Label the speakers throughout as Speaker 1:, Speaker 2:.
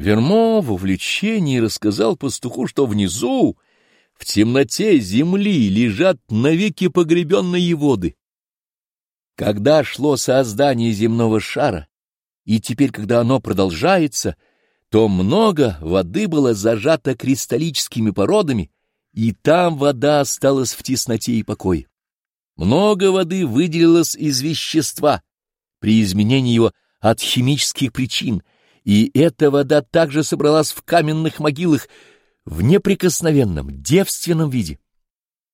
Speaker 1: Вермо в увлечении рассказал пастуху, что внизу, в темноте земли, лежат навеки погребенные воды. Когда шло создание земного шара, и теперь, когда оно продолжается, то много воды было зажато кристаллическими породами, и там вода осталась в тесноте и покое. Много воды выделилось из вещества при изменении его от химических причин, и эта вода также собралась в каменных могилах в неприкосновенном, девственном виде.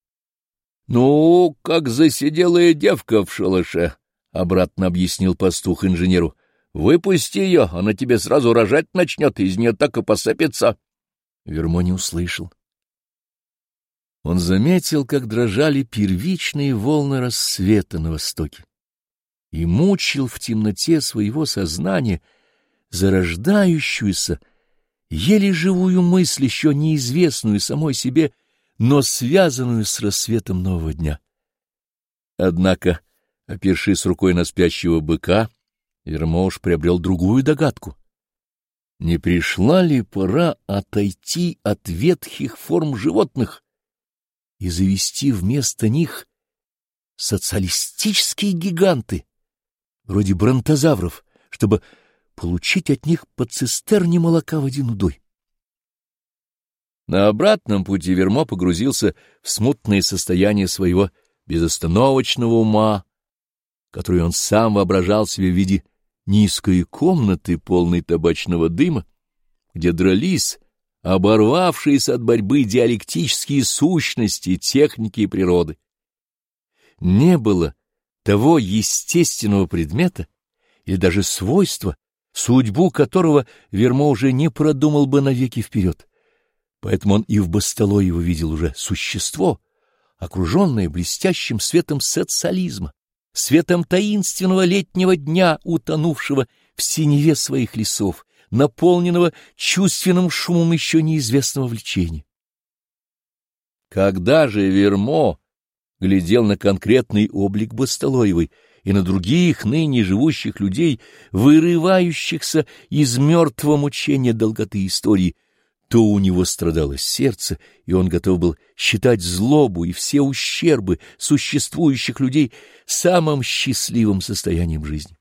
Speaker 1: — Ну, как засиделая девка в шалаше, — обратно объяснил пастух инженеру. — Выпусти ее, она тебе сразу рожать начнет, из нее так и посыпется. Вермо не услышал. Он заметил, как дрожали первичные волны рассвета на востоке и мучил в темноте своего сознания зарождающуюся, еле живую мысль, еще неизвестную самой себе, но связанную с рассветом нового дня. Однако, опершись рукой на спящего быка, Вермош приобрел другую догадку. Не пришла ли пора отойти от ветхих форм животных и завести вместо них социалистические гиганты, вроде бронтозавров, чтобы получить от них по цистерне молока водянудой. На обратном пути Вермо погрузился в смутное состояние своего безостановочного ума, который он сам воображал себе в виде низкой комнаты, полной табачного дыма, где дрались оборвавшиеся от борьбы диалектические сущности техники и природы. Не было того естественного предмета или даже свойства, судьбу которого Вермо уже не продумал бы навеки вперед. Поэтому он и в Басталоево видел уже существо, окруженное блестящим светом социализма, светом таинственного летнего дня, утонувшего в синеве своих лесов, наполненного чувственным шумом еще неизвестного влечения. Когда же Вермо глядел на конкретный облик Басталоевой и на других ныне живущих людей, вырывающихся из мертвого мучения долготы истории, то у него страдало сердце, и он готов был считать злобу и все ущербы существующих людей самым счастливым состоянием жизни.